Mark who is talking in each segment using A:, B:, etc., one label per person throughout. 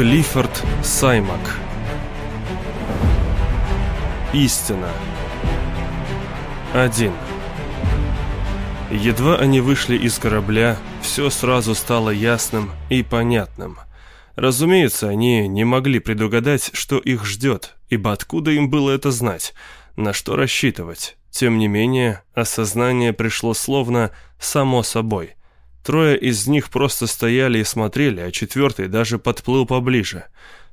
A: Клиффорд Саймак Истина 1 Едва они вышли из корабля, все сразу стало ясным и понятным. Разумеется, они не могли предугадать, что их ждет, ибо откуда им было это знать, на что рассчитывать. Тем не менее, осознание пришло словно само собой. Трое из них просто стояли и смотрели, а четвертый даже подплыл поближе.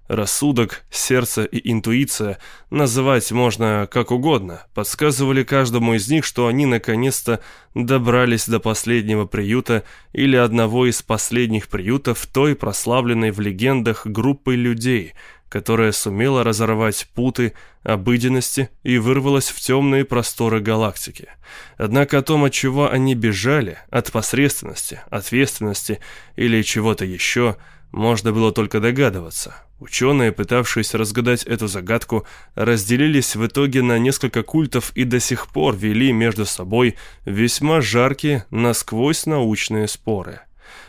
A: Рассудок, сердце и интуиция, называть можно как угодно, подсказывали каждому из них, что они наконец-то добрались до последнего приюта или одного из последних приютов той прославленной в легендах группы людей – которая сумела разорвать путы обыденности и вырвалась в темные просторы галактики. Однако о том, от чего они бежали, от посредственности, ответственности или чего-то еще, можно было только догадываться. Ученые, пытавшиеся разгадать эту загадку, разделились в итоге на несколько культов и до сих пор вели между собой весьма жаркие, насквозь научные споры.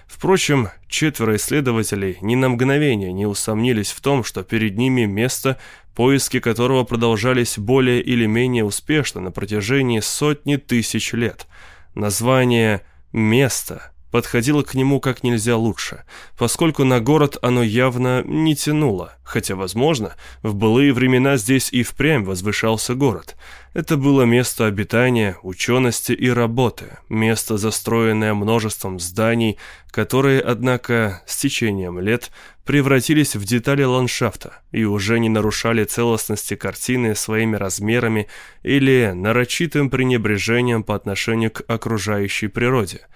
A: Впрочем, четверо исследователей ни на мгновение не усомнились в том, что перед ними место, поиски которого продолжались более или менее успешно на протяжении сотни тысяч лет. Название «место» подходило к нему как нельзя лучше, поскольку на город оно явно не тянуло, хотя, возможно, в былые времена здесь и впрямь возвышался город. Это было место обитания, учености и работы, место, застроенное множеством зданий, которые, однако, с течением лет превратились в детали ландшафта и уже не нарушали целостности картины своими размерами или нарочитым пренебрежением по отношению к окружающей природе –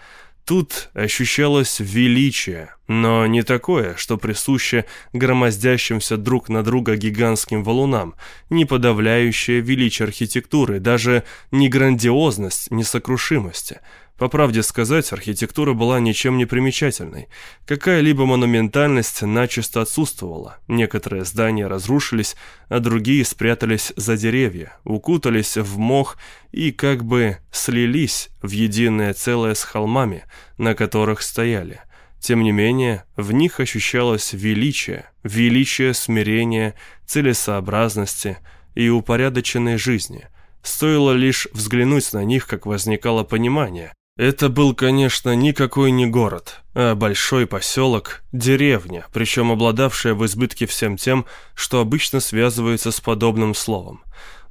A: Тут ощущалось величие, но не такое, что присуще громоздящимся друг на друга гигантским валунам, не подавляющее величие архитектуры, даже не грандиозность, не сокрушимости – по правде сказать, архитектура была ничем не примечательной. Какая-либо монументальность начисто отсутствовала. Некоторые здания разрушились, а другие спрятались за деревья, укутались в мох и как бы слились в единое целое с холмами, на которых стояли. Тем не менее, в них ощущалось величие, величие смирения, целесообразности и упорядоченной жизни – Стоило лишь взглянуть на них, как возникало понимание. Это был, конечно, никакой не город, а большой поселок, деревня, причем обладавшая в избытке всем тем, что обычно связывается с подобным словом.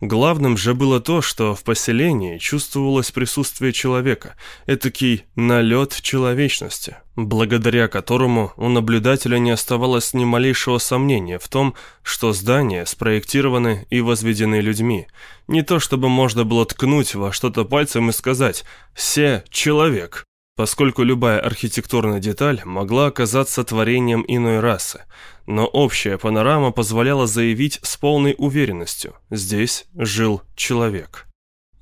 A: Главным же было то, что в поселении чувствовалось присутствие человека, этакий налет человечности, благодаря которому у наблюдателя не оставалось ни малейшего сомнения в том, что здания спроектированы и возведены людьми. Не то чтобы можно было ткнуть во что-то пальцем и сказать «се человек», поскольку любая архитектурная деталь могла оказаться творением иной расы, но общая панорама позволяла заявить с полной уверенностью – здесь жил человек.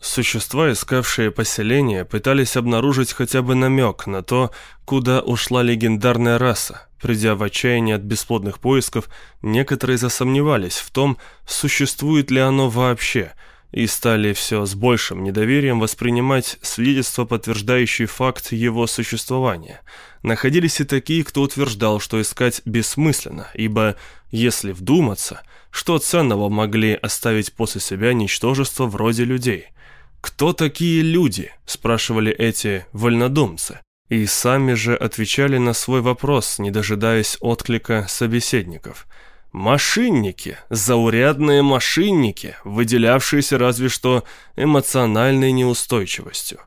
A: Существа, искавшие поселение, пытались обнаружить хотя бы намек на то, куда ушла легендарная раса. Придя в отчаяние от бесплодных поисков, некоторые засомневались в том, существует ли оно вообще – и стали все с большим недоверием воспринимать свидетельства, подтверждающие факт его существования. Находились и такие, кто утверждал, что искать бессмысленно, ибо, если вдуматься, что ценного могли оставить после себя ничтожество вроде людей? «Кто такие люди?» – спрашивали эти вольнодумцы. И сами же отвечали на свой вопрос, не дожидаясь отклика собеседников – Мошенники, заурядные мошенники, выделявшиеся разве что эмоциональной неустойчивостью.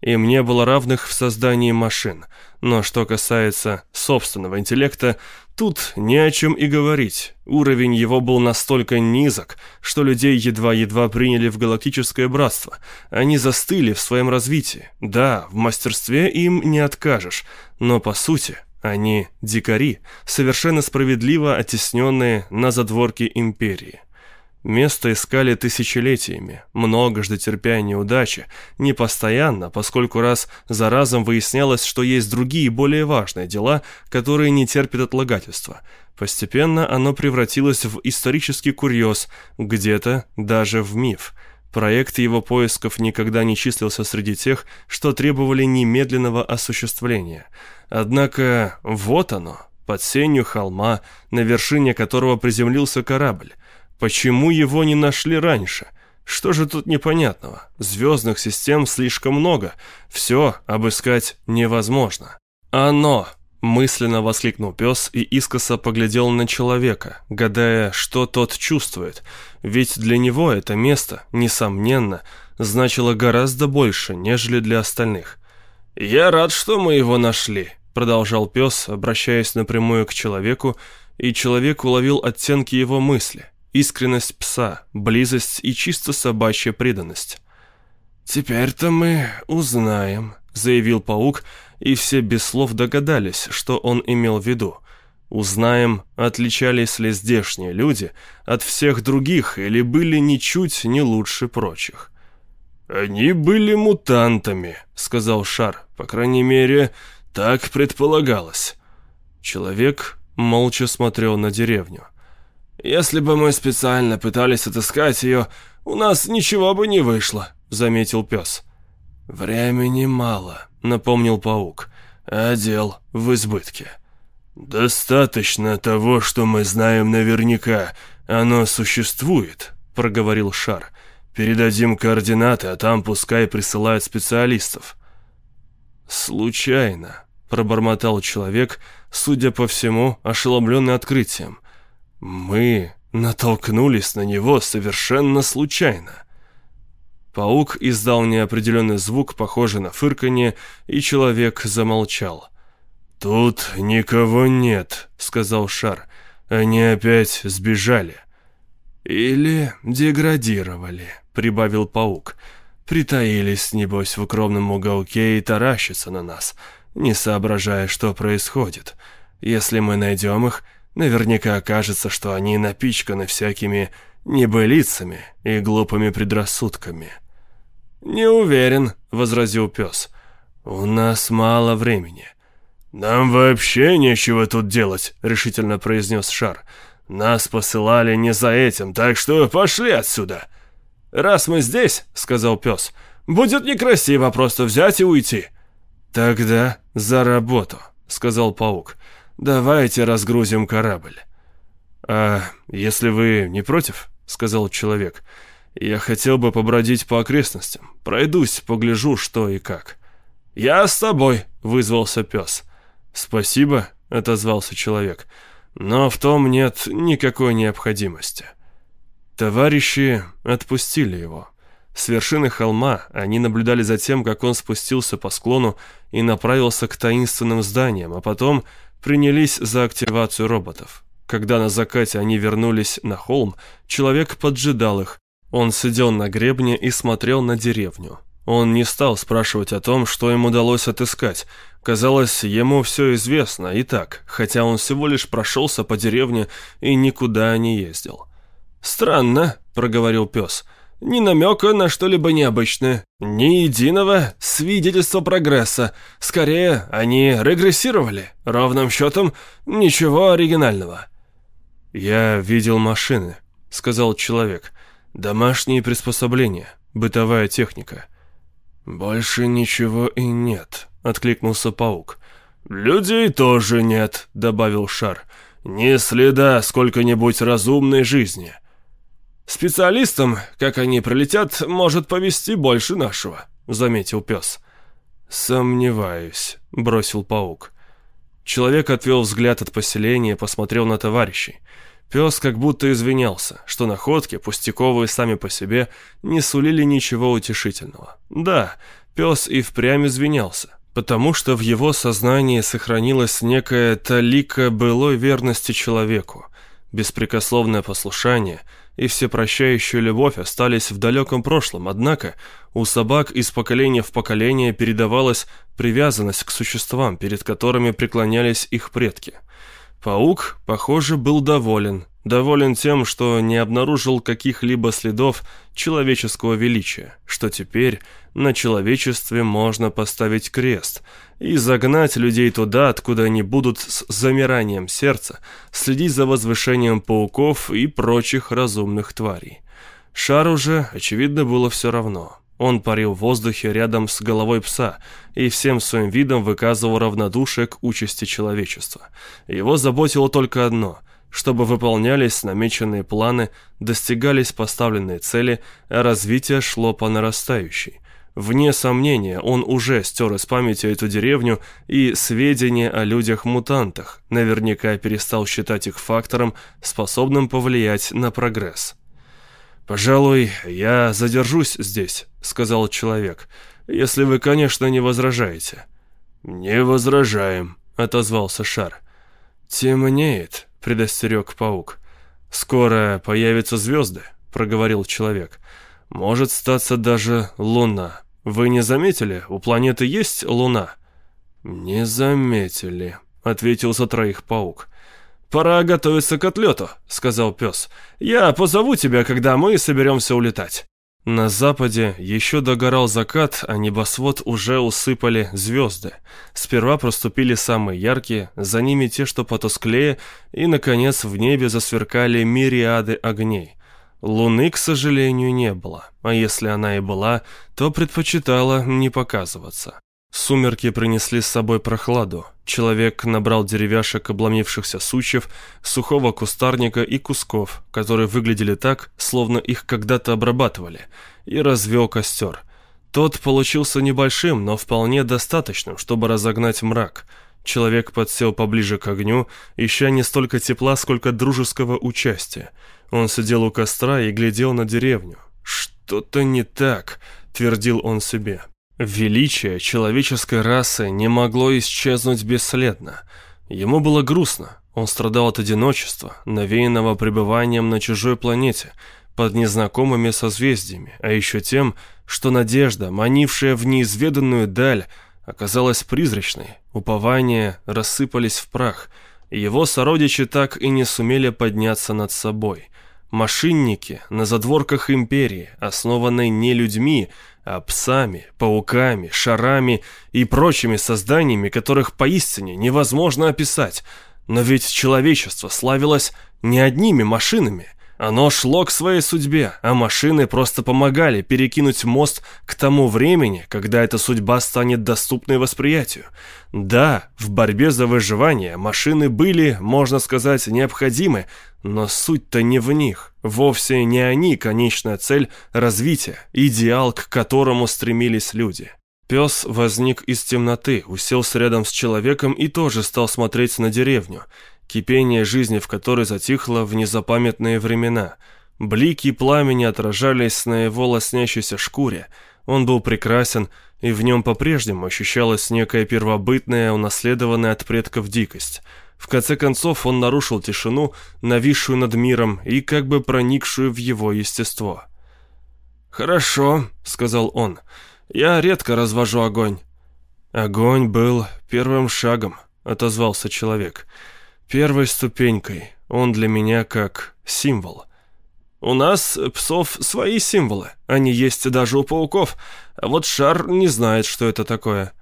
A: Им не было равных в создании машин, но что касается собственного интеллекта, тут не о чем и говорить. Уровень его был настолько низок, что людей едва-едва приняли в галактическое братство. Они застыли в своем развитии. Да, в мастерстве им не откажешь, но по сути они дикари, совершенно справедливо оттесненные на задворки империи. Место искали тысячелетиями, многожды терпя неудачи, не постоянно, поскольку раз за разом выяснялось, что есть другие более важные дела, которые не терпят отлагательства. Постепенно оно превратилось в исторический курьез, где-то даже в миф – Проект его поисков никогда не числился среди тех, что требовали немедленного осуществления. Однако вот оно, под сенью холма, на вершине которого приземлился корабль. Почему его не нашли раньше? Что же тут непонятного? Звездных систем слишком много. Все обыскать невозможно. Оно! Мысленно воскликнул пес и искоса поглядел на человека, гадая, что тот чувствует. Ведь для него это место, несомненно, значило гораздо больше, нежели для остальных. «Я рад, что мы его нашли», — продолжал пес, обращаясь напрямую к человеку, и человек уловил оттенки его мысли, искренность пса, близость и чисто собачья преданность. «Теперь-то мы узнаем», — заявил паук, — и все без слов догадались, что он имел в виду. Узнаем, отличались ли здешние люди от всех других или были ничуть не лучше прочих. «Они были мутантами», — сказал Шар. «По крайней мере, так предполагалось». Человек молча смотрел на деревню. «Если бы мы специально пытались отыскать ее, у нас ничего бы не вышло», — заметил пес. «Времени мало», — напомнил паук. «А дел в избытке». «Достаточно того, что мы знаем наверняка. Оно существует», — проговорил Шар. «Передадим координаты, а там пускай присылают специалистов». «Случайно», — пробормотал человек, судя по всему, ошеломленный открытием. «Мы натолкнулись на него совершенно случайно». Паук издал неопределенный звук, похожий на фырканье, и человек замолчал. «Тут никого нет», — сказал Шар. «Они опять сбежали». «Или деградировали», — прибавил паук. «Притаились, небось, в укромном уголке и таращатся на нас, не соображая, что происходит. Если мы найдем их, наверняка окажется, что они напичканы всякими небылицами и глупыми предрассудками». «Не уверен», — возразил пес. «У нас мало времени». «Нам вообще нечего тут делать», — решительно произнес Шар. «Нас посылали не за этим, так что пошли отсюда». «Раз мы здесь», — сказал пес, — «будет некрасиво просто взять и уйти». «Тогда за работу», — сказал паук. «Давайте разгрузим корабль». «А если вы не против?» — сказал человек. «Я хотел бы побродить по окрестностям. Пройдусь, погляжу, что и как». «Я с тобой», — вызвался пес. «Спасибо», — отозвался человек. «Но в том нет никакой необходимости». Товарищи отпустили его. С вершины холма они наблюдали за тем, как он спустился по склону и направился к таинственным зданиям, а потом принялись за активацию роботов. Когда на закате они вернулись на холм, человек поджидал их. Он сидел на гребне и смотрел на деревню. Он не стал спрашивать о том, что им удалось отыскать. Казалось, ему все известно и так, хотя он всего лишь прошелся по деревне и никуда не ездил. «Странно», — проговорил пес, — «ни намека на что-либо необычное, ни единого свидетельства прогресса. Скорее, они регрессировали. Ровным счетом, ничего оригинального». «Я видел машины», — сказал человек. «Домашние приспособления, бытовая техника». «Больше ничего и нет», — откликнулся паук. «Людей тоже нет», — добавил Шар. «Ни следа сколько-нибудь разумной жизни». «Специалистам, как они пролетят, может повести больше нашего», — заметил пес. «Сомневаюсь», — бросил паук. Человек отвел взгляд от поселения и посмотрел на товарищей. Пес как будто извинялся, что находки, пустяковые сами по себе, не сулили ничего утешительного. Да, пес и впрямь извинялся, потому что в его сознании сохранилась некая талика былой верности человеку. Беспрекословное послушание и всепрощающая любовь остались в далеком прошлом, однако у собак из поколения в поколение передавалась привязанность к существам, перед которыми преклонялись их предки – Паук, похоже, был доволен. Доволен тем, что не обнаружил каких-либо следов человеческого величия, что теперь на человечестве можно поставить крест и загнать людей туда, откуда они будут с замиранием сердца следить за возвышением пауков и прочих разумных тварей. Шару же, очевидно, было все равно. Он парил в воздухе рядом с головой пса и всем своим видом выказывал равнодушие к участи человечества. Его заботило только одно – чтобы выполнялись намеченные планы, достигались поставленные цели, а развитие шло по нарастающей. Вне сомнения, он уже стер из памяти эту деревню и сведения о людях-мутантах, наверняка перестал считать их фактором, способным повлиять на прогресс. «Пожалуй, я задержусь здесь», — сказал человек, — «если вы, конечно, не возражаете». «Не возражаем», — отозвался Шар. «Темнеет», — предостерег паук. «Скоро появятся звезды», — проговорил человек. «Может статься даже луна. Вы не заметили, у планеты есть луна?» «Не заметили», — ответил за троих паук. «Пора готовиться к отлету», — сказал пес. «Я позову тебя, когда мы соберемся улетать». На западе еще догорал закат, а небосвод уже усыпали звезды. Сперва проступили самые яркие, за ними те, что потусклее, и, наконец, в небе засверкали мириады огней. Луны, к сожалению, не было, а если она и была, то предпочитала не показываться. Сумерки принесли с собой прохладу. Человек набрал деревяшек обломившихся сучьев, сухого кустарника и кусков, которые выглядели так, словно их когда-то обрабатывали, и развел костер. Тот получился небольшим, но вполне достаточным, чтобы разогнать мрак. Человек подсел поближе к огню, ища не столько тепла, сколько дружеского участия. Он сидел у костра и глядел на деревню. «Что-то не так», — твердил он себе. Величие человеческой расы не могло исчезнуть бесследно. Ему было грустно, он страдал от одиночества, навеянного пребыванием на чужой планете, под незнакомыми созвездиями, а еще тем, что надежда, манившая в неизведанную даль, оказалась призрачной, упования рассыпались в прах, и его сородичи так и не сумели подняться над собой. Машинники на задворках империи, основанной не людьми, а псами, пауками, шарами и прочими созданиями, которых поистине невозможно описать. Но ведь человечество славилось не одними машинами – оно шло к своей судьбе, а машины просто помогали перекинуть мост к тому времени, когда эта судьба станет доступной восприятию. Да, в борьбе за выживание машины были, можно сказать, необходимы, но суть-то не в них. Вовсе не они конечная цель развития, идеал, к которому стремились люди. Пес возник из темноты, уселся рядом с человеком и тоже стал смотреть на деревню кипение жизни в которой затихло в незапамятные времена. Блики пламени отражались на его лоснящейся шкуре. Он был прекрасен, и в нем по-прежнему ощущалась некая первобытная, унаследованная от предков дикость. В конце концов он нарушил тишину, нависшую над миром и как бы проникшую в его естество. «Хорошо», — сказал он, — «я редко развожу огонь». «Огонь был первым шагом», — отозвался человек. «Я Первой ступенькой. Он для меня как символ. У нас, псов, свои символы. Они есть даже у пауков. А вот шар не знает, что это такое.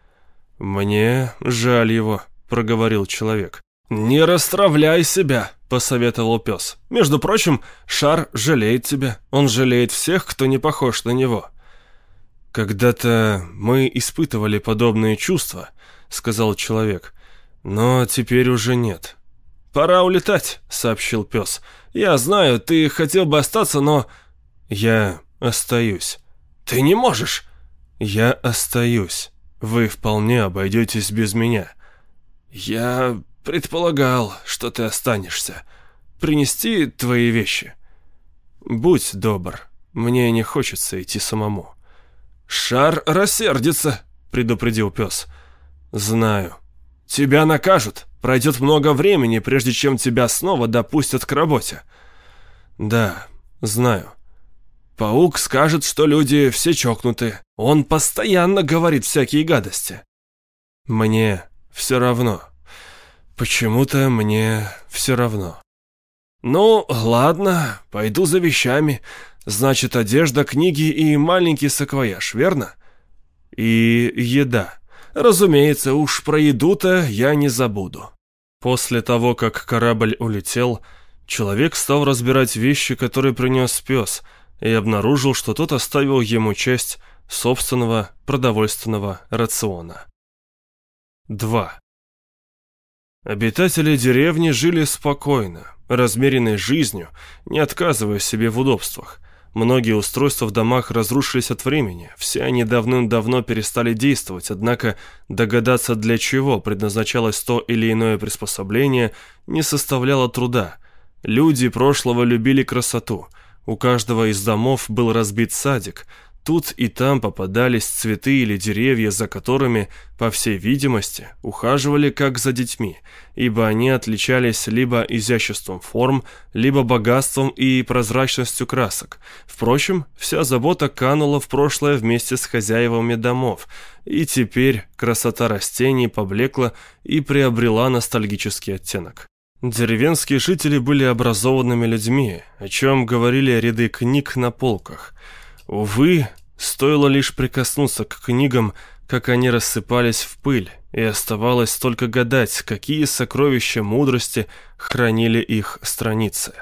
A: Мне жаль его, проговорил человек. «Не расстравляй себя», — посоветовал пес. «Между прочим, Шар жалеет тебя. Он жалеет всех, кто не похож на него». «Когда-то мы испытывали подобные чувства», — сказал человек. «Но теперь уже нет. «Пора улетать», — сообщил пес. «Я знаю, ты хотел бы остаться, но...» «Я остаюсь». «Ты не можешь!» «Я остаюсь. Вы вполне обойдетесь без меня». «Я предполагал, что ты останешься. Принести твои вещи?» «Будь добр. Мне не хочется идти самому». «Шар рассердится», — предупредил пес. «Знаю». «Тебя накажут. Пройдет много времени, прежде чем тебя снова допустят к работе». «Да, знаю». «Паук скажет, что люди все чокнуты. Он постоянно говорит всякие гадости». «Мне все равно. Почему-то мне все равно». «Ну, ладно, пойду за вещами. Значит, одежда, книги и маленький саквояж, верно?» «И еда». Разумеется, уж про еду-то я не забуду. После того, как корабль улетел, человек стал разбирать вещи, которые принес пес, и обнаружил, что тот оставил ему часть собственного продовольственного рациона. 2. Обитатели деревни жили спокойно, размеренной жизнью, не отказывая себе в удобствах. Многие устройства в домах разрушились от времени, все они давным-давно перестали действовать, однако догадаться, для чего предназначалось то или иное приспособление, не составляло труда. Люди прошлого любили красоту. У каждого из домов был разбит садик – Тут и там попадались цветы или деревья, за которыми, по всей видимости, ухаживали как за детьми, ибо они отличались либо изяществом форм, либо богатством и прозрачностью красок. Впрочем, вся забота канула в прошлое вместе с хозяевами домов, и теперь красота растений поблекла и приобрела ностальгический оттенок. Деревенские жители были образованными людьми, о чем говорили ряды книг на полках – Увы, стоило лишь прикоснуться к книгам, как они рассыпались в пыль, и оставалось только гадать, какие сокровища мудрости хранили их страницы.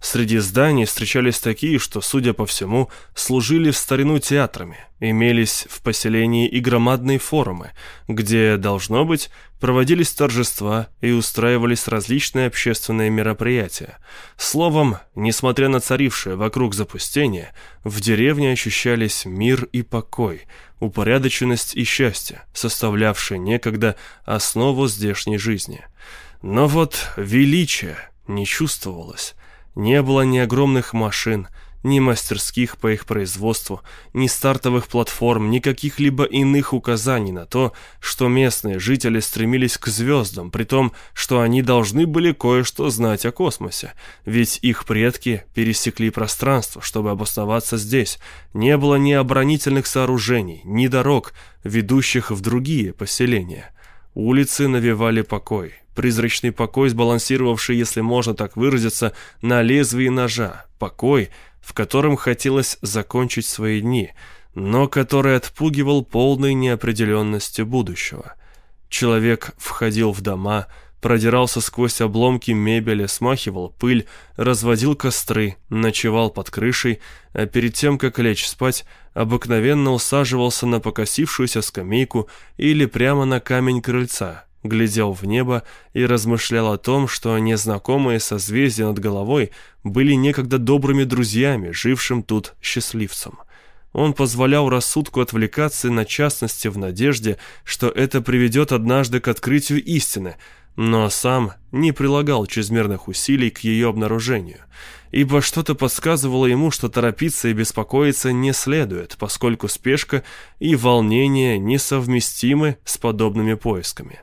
A: Среди зданий встречались такие, что, судя по всему, служили в старину театрами. Имелись в поселении и громадные форумы, где, должно быть, проводились торжества и устраивались различные общественные мероприятия. Словом, несмотря на царившее вокруг запустение, в деревне ощущались мир и покой, упорядоченность и счастье, составлявшие некогда основу здешней жизни. Но вот величие не чувствовалось. Не было ни огромных машин, ни мастерских по их производству, ни стартовых платформ, ни каких-либо иных указаний на то, что местные жители стремились к звездам, при том, что они должны были кое-что знать о космосе, ведь их предки пересекли пространство, чтобы обосноваться здесь. Не было ни оборонительных сооружений, ни дорог, ведущих в другие поселения. Улицы навевали покой, призрачный покой, сбалансировавший, если можно так выразиться, на лезвии ножа, покой, в котором хотелось закончить свои дни, но который отпугивал полной неопределенностью будущего. Человек входил в дома, продирался сквозь обломки мебели, смахивал пыль, разводил костры, ночевал под крышей, а перед тем, как лечь спать, обыкновенно усаживался на покосившуюся скамейку или прямо на камень крыльца, глядел в небо и размышлял о том, что незнакомые созвездия над головой были некогда добрыми друзьями, жившим тут счастливцем. Он позволял рассудку отвлекаться на частности в надежде, что это приведет однажды к открытию истины, но сам не прилагал чрезмерных усилий к ее обнаружению, ибо что-то подсказывало ему, что торопиться и беспокоиться не следует, поскольку спешка и волнение несовместимы с подобными поисками.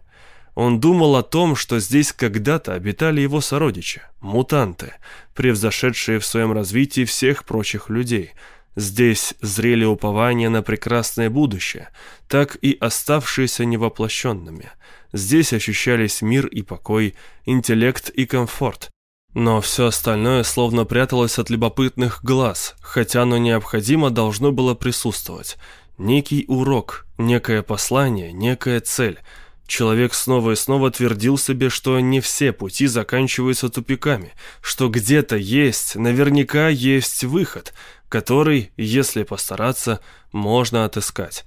A: Он думал о том, что здесь когда-то обитали его сородичи, мутанты, превзошедшие в своем развитии всех прочих людей. Здесь зрели упования на прекрасное будущее, так и оставшиеся невоплощенными. Здесь ощущались мир и покой, интеллект и комфорт. Но все остальное словно пряталось от любопытных глаз, хотя оно необходимо должно было присутствовать. Некий урок, некое послание, некая цель – Человек снова и снова твердил себе, что не все пути заканчиваются тупиками, что где-то есть, наверняка есть выход, который, если постараться, можно отыскать.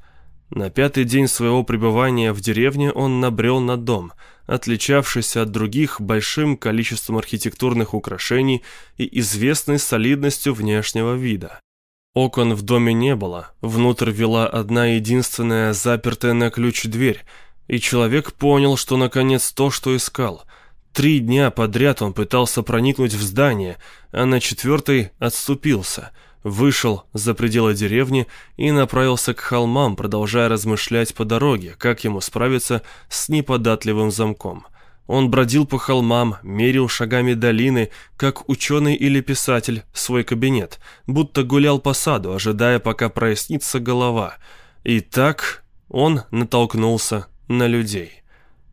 A: На пятый день своего пребывания в деревне он набрел на дом, отличавшийся от других большим количеством архитектурных украшений и известной солидностью внешнего вида. Окон в доме не было, внутрь вела одна единственная запертая на ключ дверь – и человек понял, что наконец то, что искал. Три дня подряд он пытался проникнуть в здание, а на четвертый отступился, вышел за пределы деревни и направился к холмам, продолжая размышлять по дороге, как ему справиться с неподатливым замком. Он бродил по холмам, мерил шагами долины, как ученый или писатель, свой кабинет, будто гулял по саду, ожидая, пока прояснится голова. И так он натолкнулся на людей.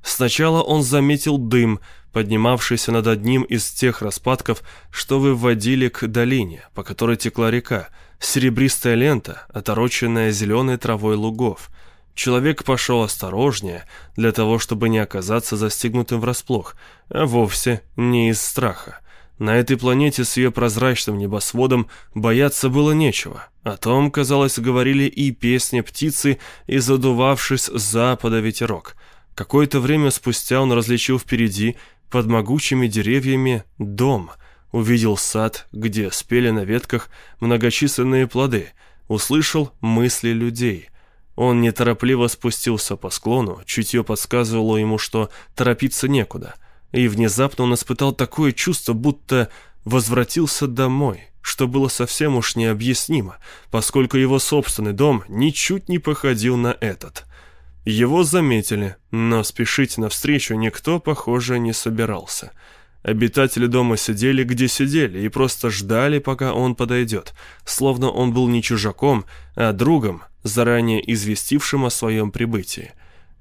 A: Сначала он заметил дым, поднимавшийся над одним из тех распадков, что выводили к долине, по которой текла река, серебристая лента, отороченная зеленой травой лугов. Человек пошел осторожнее, для того, чтобы не оказаться застигнутым врасплох, а вовсе не из страха. На этой планете с ее прозрачным небосводом бояться было нечего. О том, казалось, говорили и песни птицы, и задувавшись с запада ветерок. Какое-то время спустя он различил впереди, под могучими деревьями, дом. Увидел сад, где спели на ветках многочисленные плоды. Услышал мысли людей. Он неторопливо спустился по склону, чутье подсказывало ему, что торопиться некуда — и внезапно он испытал такое чувство, будто возвратился домой, что было совсем уж необъяснимо, поскольку его собственный дом ничуть не походил на этот. Его заметили, но спешить навстречу никто, похоже, не собирался. Обитатели дома сидели, где сидели, и просто ждали, пока он подойдет, словно он был не чужаком, а другом, заранее известившим о своем прибытии.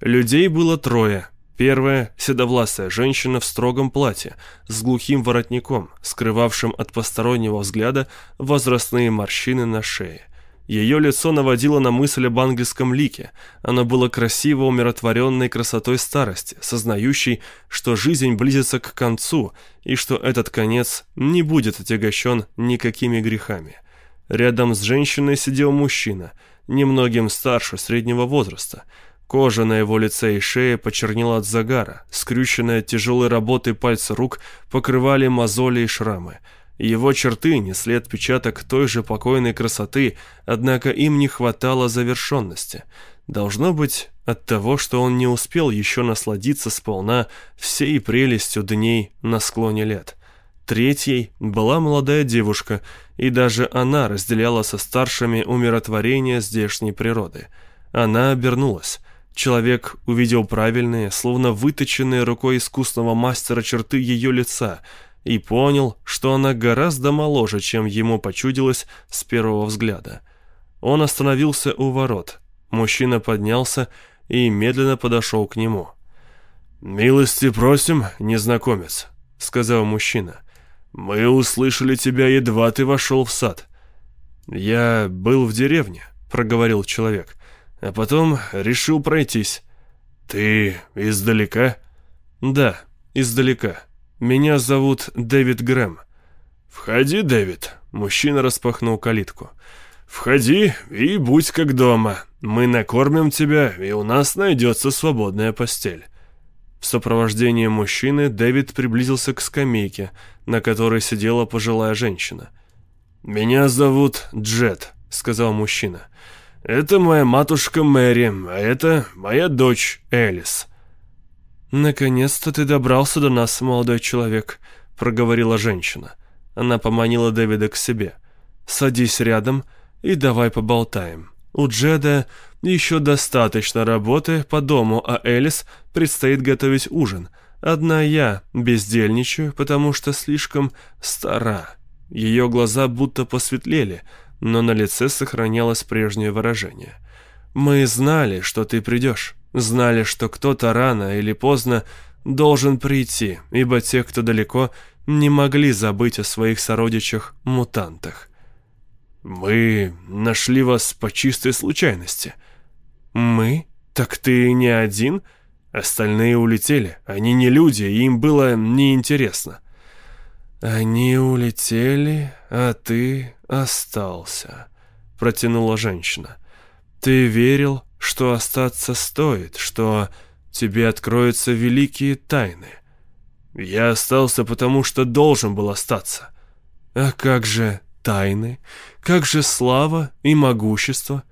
A: Людей было трое, Первая – седовласая женщина в строгом платье, с глухим воротником, скрывавшим от постороннего взгляда возрастные морщины на шее. Ее лицо наводило на мысль об ангельском лике. Оно было красиво умиротворенной красотой старости, сознающей, что жизнь близится к концу и что этот конец не будет отягощен никакими грехами. Рядом с женщиной сидел мужчина, немногим старше среднего возраста – Кожа на его лице и шее почернела от загара, скрюченные от тяжелой работы пальцы рук покрывали мозоли и шрамы. Его черты несли отпечаток той же покойной красоты, однако им не хватало завершенности. Должно быть от того, что он не успел еще насладиться сполна всей прелестью дней на склоне лет. Третьей была молодая девушка, и даже она разделяла со старшими умиротворение здешней природы. Она обернулась. Человек увидел правильные, словно выточенные рукой искусного мастера черты ее лица и понял, что она гораздо моложе, чем ему почудилось с первого взгляда. Он остановился у ворот. Мужчина поднялся и медленно подошел к нему. «Милости просим, незнакомец», — сказал мужчина. «Мы услышали тебя, едва ты вошел в сад». «Я был в деревне», — проговорил человек а потом решил пройтись. «Ты издалека?» «Да, издалека. Меня зовут Дэвид Грэм». «Входи, Дэвид», — мужчина распахнул калитку. «Входи и будь как дома. Мы накормим тебя, и у нас найдется свободная постель». В сопровождении мужчины Дэвид приблизился к скамейке, на которой сидела пожилая женщина. «Меня зовут Джет», — сказал мужчина. Это моя матушка Мэри, а это моя дочь Элис». «Наконец-то ты добрался до нас, молодой человек», — проговорила женщина. Она поманила Дэвида к себе. «Садись рядом и давай поболтаем. У Джеда еще достаточно работы по дому, а Элис предстоит готовить ужин. Одна я бездельничаю, потому что слишком стара». Ее глаза будто посветлели — но на лице сохранялось прежнее выражение. «Мы знали, что ты придешь, знали, что кто-то рано или поздно должен прийти, ибо те, кто далеко, не могли забыть о своих сородичах-мутантах». «Мы нашли вас по чистой случайности». «Мы? Так ты не один?» Остальные улетели. Они не люди, и им было неинтересно. «Они улетели, а ты остался», — протянула женщина. «Ты верил, что остаться стоит, что тебе откроются великие тайны. Я остался, потому что должен был остаться. А как же тайны? Как же слава и могущество?»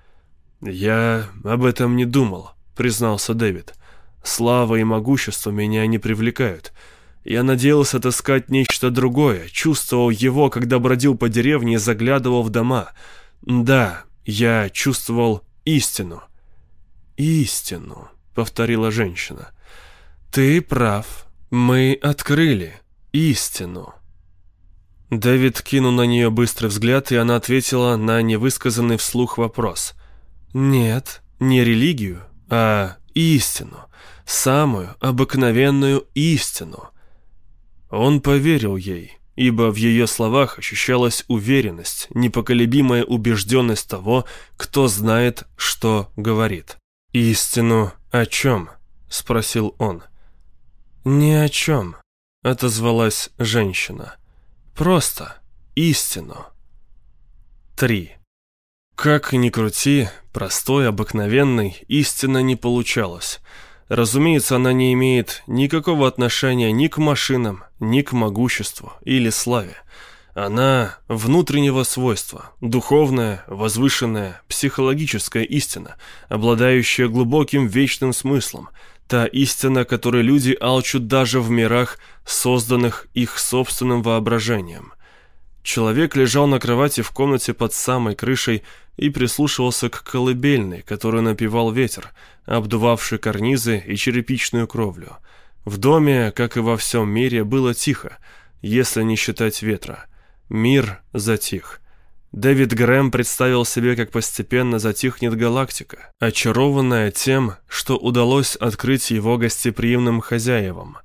A: «Я об этом не думал», — признался Дэвид. «Слава и могущество меня не привлекают». Я надеялся отыскать нечто другое, чувствовал его, когда бродил по деревне и заглядывал в дома. Да, я чувствовал истину. «Истину», — повторила женщина. «Ты прав. Мы открыли истину». Дэвид кинул на нее быстрый взгляд, и она ответила на невысказанный вслух вопрос. «Нет, не религию, а истину, самую обыкновенную истину». Он поверил ей, ибо в ее словах ощущалась уверенность, непоколебимая убежденность того, кто знает, что говорит. «Истину о чем?» — спросил он. «Ни о чем», — отозвалась женщина. Просто истину. 3. Как ни крути, простой, обыкновенной, истина не получалось. Разумеется, она не имеет никакого отношения ни к машинам, ни к могуществу или славе. Она внутреннего свойства, духовная, возвышенная, психологическая истина, обладающая глубоким вечным смыслом, та истина, которой люди алчут даже в мирах, созданных их собственным воображением. Человек лежал на кровати в комнате под самой крышей и прислушивался к колыбельной, которую напевал ветер, обдувавший карнизы и черепичную кровлю. В доме, как и во всем мире, было тихо, если не считать ветра. Мир затих. Дэвид Грэм представил себе, как постепенно затихнет галактика, очарованная тем, что удалось открыть его гостеприимным хозяевам.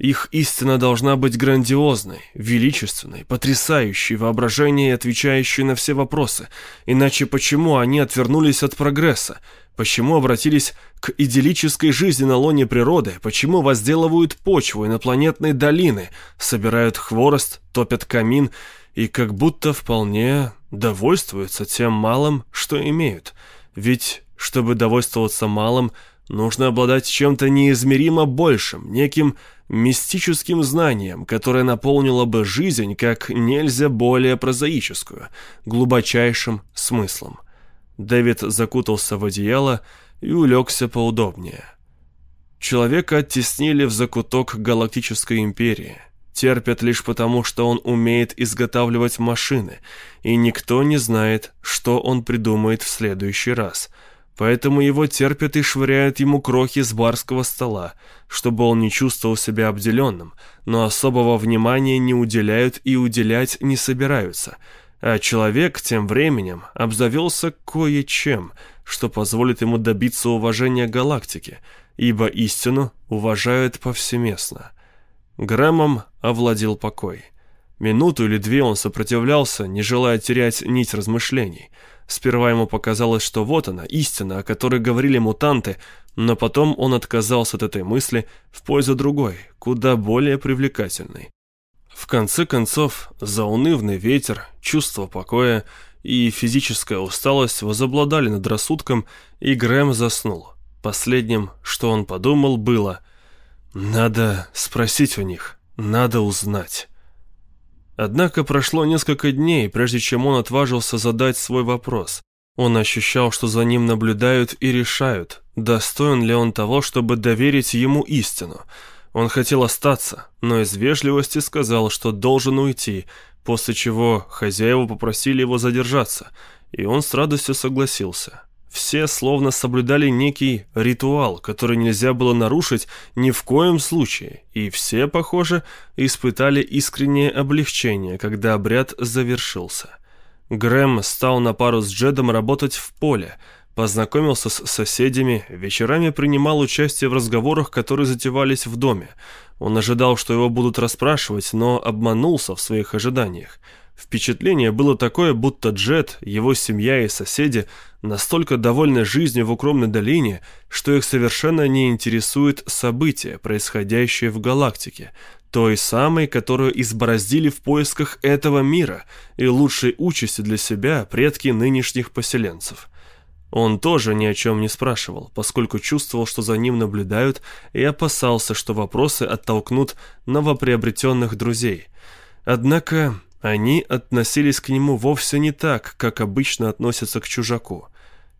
A: Их истина должна быть грандиозной, величественной, потрясающей, воображение и отвечающей на все вопросы. Иначе почему они отвернулись от прогресса? Почему обратились к идиллической жизни на лоне природы? Почему возделывают почву инопланетной долины, собирают хворост, топят камин и как будто вполне довольствуются тем малым, что имеют? Ведь, чтобы довольствоваться малым, нужно обладать чем-то неизмеримо большим, неким мистическим знанием, которое наполнило бы жизнь как нельзя более прозаическую, глубочайшим смыслом. Дэвид закутался в одеяло и улегся поудобнее. Человека оттеснили в закуток галактической империи. Терпят лишь потому, что он умеет изготавливать машины, и никто не знает, что он придумает в следующий раз – Поэтому его терпят и швыряют ему крохи с барского стола, чтобы он не чувствовал себя обделенным, но особого внимания не уделяют и уделять не собираются. А человек тем временем обзавелся кое-чем, что позволит ему добиться уважения галактики, ибо истину уважают повсеместно. Грэмом овладел покой. Минуту или две он сопротивлялся, не желая терять нить размышлений – Сперва ему показалось, что вот она, истина, о которой говорили мутанты, но потом он отказался от этой мысли в пользу другой, куда более привлекательной. В конце концов, заунывный ветер, чувство покоя и физическая усталость возобладали над рассудком, и Грэм заснул. Последним, что он подумал, было «Надо спросить у них, надо узнать». Однако прошло несколько дней, прежде чем он отважился задать свой вопрос. Он ощущал, что за ним наблюдают и решают, достоин ли он того, чтобы доверить ему истину. Он хотел остаться, но из вежливости сказал, что должен уйти, после чего хозяева попросили его задержаться, и он с радостью согласился. Все словно соблюдали некий ритуал, который нельзя было нарушить ни в коем случае, и все, похоже, испытали искреннее облегчение, когда обряд завершился. Грэм стал на пару с Джедом работать в поле, познакомился с соседями, вечерами принимал участие в разговорах, которые затевались в доме. Он ожидал, что его будут расспрашивать, но обманулся в своих ожиданиях. Впечатление было такое, будто Джет, его семья и соседи настолько довольны жизнью в укромной долине, что их совершенно не интересует события, происходящие в галактике, той самой, которую избороздили в поисках этого мира и лучшей участи для себя предки нынешних поселенцев. Он тоже ни о чем не спрашивал, поскольку чувствовал, что за ним наблюдают, и опасался, что вопросы оттолкнут новоприобретенных друзей. Однако они относились к нему вовсе не так, как обычно относятся к чужаку.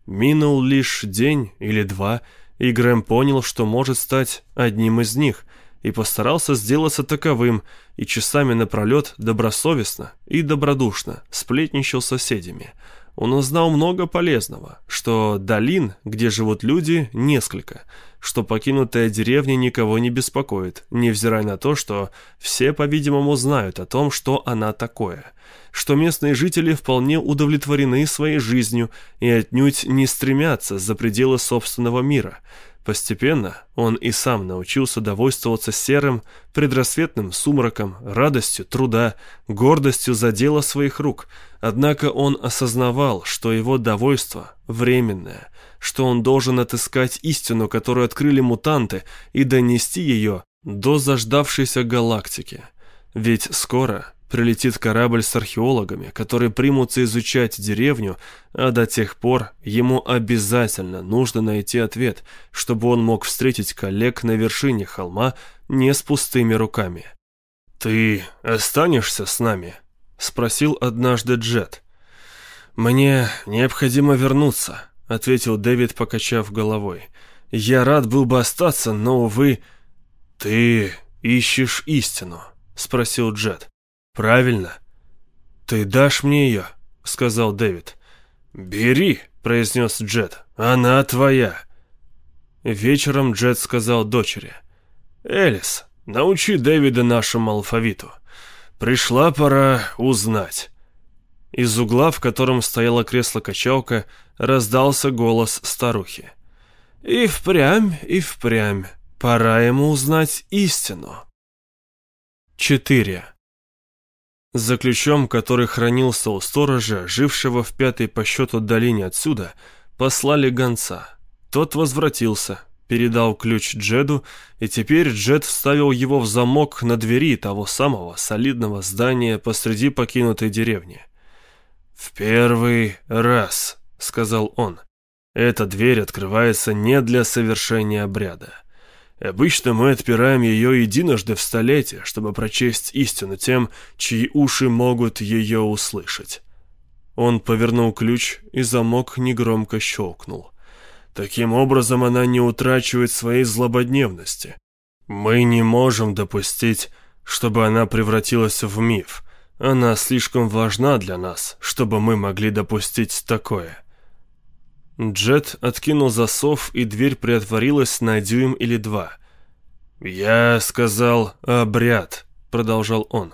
A: Минул лишь день или два, и Грэм понял, что может стать одним из них, и постарался сделаться таковым, и часами напролет добросовестно и добродушно сплетничал с соседями – он узнал много полезного, что долин, где живут люди, несколько, что покинутая деревня никого не беспокоит, невзирая на то, что все, по-видимому, знают о том, что она такое, что местные жители вполне удовлетворены своей жизнью и отнюдь не стремятся за пределы собственного мира – Постепенно он и сам научился довольствоваться серым, предрассветным сумраком, радостью труда, гордостью за дело своих рук. Однако он осознавал, что его довольство временное, что он должен отыскать истину, которую открыли мутанты, и донести ее до заждавшейся галактики. Ведь скоро Прилетит корабль с археологами, которые примутся изучать деревню, а до тех пор ему обязательно нужно найти ответ, чтобы он мог встретить коллег на вершине холма не с пустыми руками. «Ты останешься с нами?» — спросил однажды Джет. «Мне необходимо вернуться», — ответил Дэвид, покачав головой. «Я рад был бы остаться, но, увы...» «Ты ищешь истину?» — спросил Джет. «Правильно». «Ты дашь мне ее?» — сказал Дэвид. «Бери», — произнес Джет. «Она твоя». Вечером Джет сказал дочери. «Элис, научи Дэвида нашему алфавиту. Пришла пора узнать». Из угла, в котором стояло кресло-качалка, раздался голос старухи. «И впрямь, и впрямь. Пора ему узнать истину». 4. За ключом, который хранился у сторожа, жившего в пятой по счету долине отсюда, послали гонца. Тот возвратился, передал ключ Джеду, и теперь Джед вставил его в замок на двери того самого солидного здания посреди покинутой деревни. «В первый раз», — сказал он, — «эта дверь открывается не для совершения обряда». Обычно мы отпираем ее единожды в столетие, чтобы прочесть истину тем, чьи уши могут ее услышать. Он повернул ключ, и замок негромко щелкнул. Таким образом, она не утрачивает своей злободневности. Мы не можем допустить, чтобы она превратилась в миф. Она слишком важна для нас, чтобы мы могли допустить такое. Джет откинул засов, и дверь приотворилась на дюйм или два. «Я сказал «обряд», — продолжал он.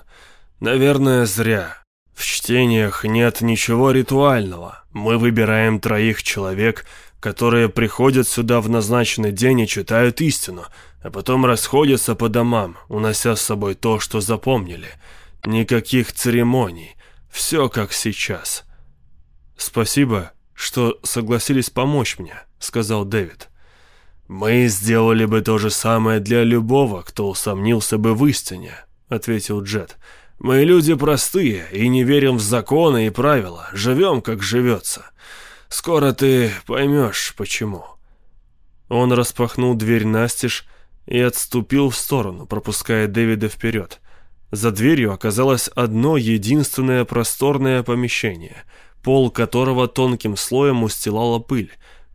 A: «Наверное, зря. В чтениях нет ничего ритуального. Мы выбираем троих человек, которые приходят сюда в назначенный день и читают истину, а потом расходятся по домам, унося с собой то, что запомнили. Никаких церемоний. Все как сейчас». «Спасибо», что согласились помочь мне», — сказал Дэвид. «Мы сделали бы то же самое для любого, кто усомнился бы в истине», — ответил Джет. «Мы люди простые и не верим в законы и правила, живем, как живется. Скоро ты поймешь, почему». Он распахнул дверь настежь и отступил в сторону, пропуская Дэвида вперед. За дверью оказалось одно единственное просторное помещение — пол которого тонким слоем устилала пыль.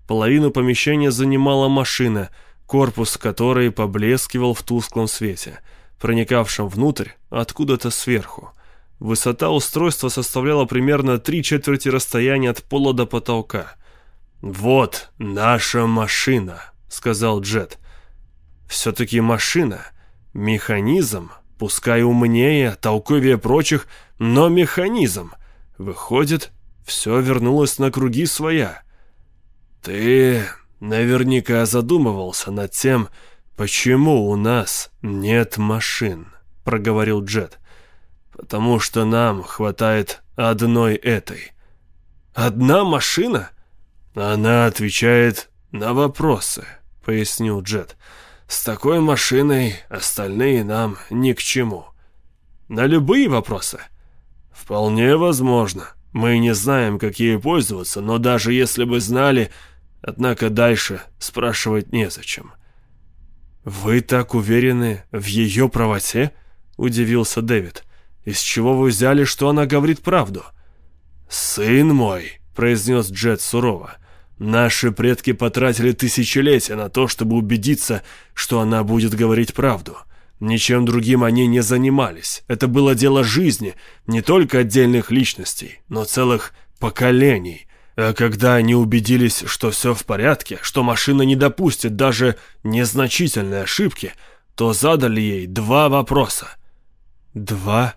A: Половину помещения занимала машина, корпус которой поблескивал в тусклом свете, проникавшем внутрь откуда-то сверху. Высота устройства составляла примерно три четверти расстояния от пола до потолка. «Вот наша машина», — сказал Джет. «Все-таки машина. Механизм, пускай умнее, толковее прочих, но механизм. Выходит, все вернулось на круги своя. Ты наверняка задумывался над тем, почему у нас нет машин, проговорил Джет. Потому что нам хватает одной этой. Одна машина? Она отвечает на вопросы, пояснил Джет. С такой машиной остальные нам ни к чему. На любые вопросы? Вполне возможно. Мы не знаем, как ею пользоваться, но даже если бы знали, однако дальше спрашивать незачем. «Вы так уверены в ее правоте?» — удивился Дэвид. «Из чего вы взяли, что она говорит правду?» «Сын мой», — произнес Джет сурово, — «наши предки потратили тысячелетия на то, чтобы убедиться, что она будет говорить правду». Ничем другим они не занимались. Это было дело жизни, не только отдельных личностей, но целых поколений. А когда они убедились, что все в порядке, что машина не допустит даже незначительной ошибки, то задали ей два вопроса. «Два?»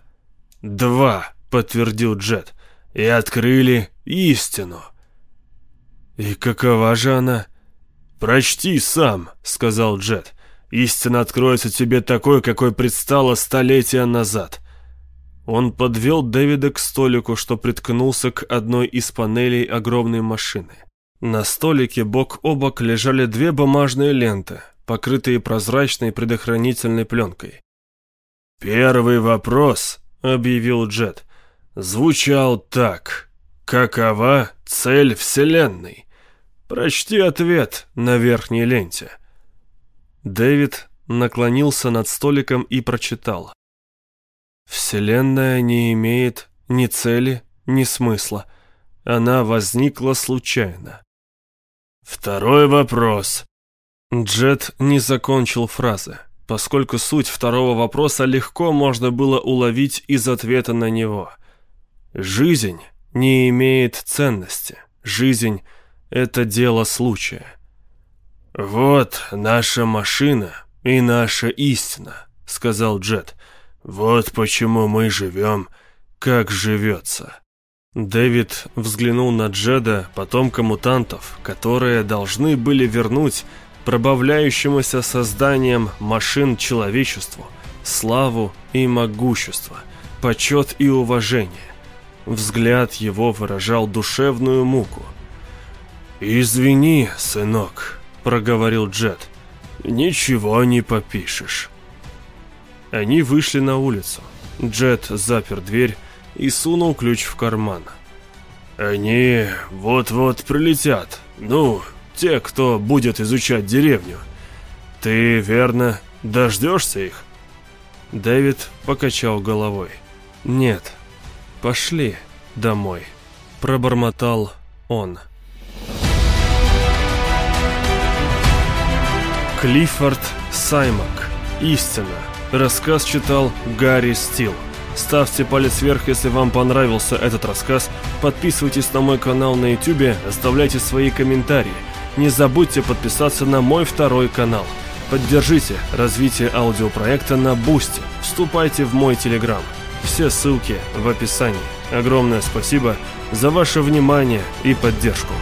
A: «Два», — подтвердил Джет, — «и открыли истину». «И какова же она?» «Прочти сам», — сказал Джет. Истина откроется тебе такой, какой предстала столетия назад». Он подвел Дэвида к столику, что приткнулся к одной из панелей огромной машины. На столике бок о бок лежали две бумажные ленты, покрытые прозрачной предохранительной пленкой. «Первый вопрос», — объявил Джет. «Звучал так. Какова цель Вселенной?» Прочти ответ на верхней ленте. Дэвид наклонился над столиком и прочитал. Вселенная не имеет ни цели, ни смысла. Она возникла случайно. Второй вопрос. Джет не закончил фразы, поскольку суть второго вопроса легко можно было уловить из ответа на него. Жизнь не имеет ценности. Жизнь — это дело случая. «Вот наша машина и наша истина», — сказал Джет. «Вот почему мы живем, как живется». Дэвид взглянул на Джеда, потомка мутантов, которые должны были вернуть пробавляющемуся созданием машин человечеству славу и могущество, почет и уважение. Взгляд его выражал душевную муку. «Извини, сынок», — проговорил Джед, — «ничего не попишешь». Они вышли на улицу. Джет запер дверь и сунул ключ в карман. «Они вот-вот прилетят. Ну, те, кто будет изучать деревню. Ты, верно, дождешься их?» Дэвид покачал головой. «Нет, пошли домой», — пробормотал он. Клиффорд Саймак. Истина. Рассказ читал Гарри Стил. Ставьте палец вверх, если вам понравился этот рассказ. Подписывайтесь на мой канал на YouTube, оставляйте свои комментарии. Не забудьте подписаться на мой второй канал. Поддержите развитие аудиопроекта на Бусти. Вступайте в мой Телеграм. Все ссылки в описании. Огромное спасибо за ваше внимание и поддержку.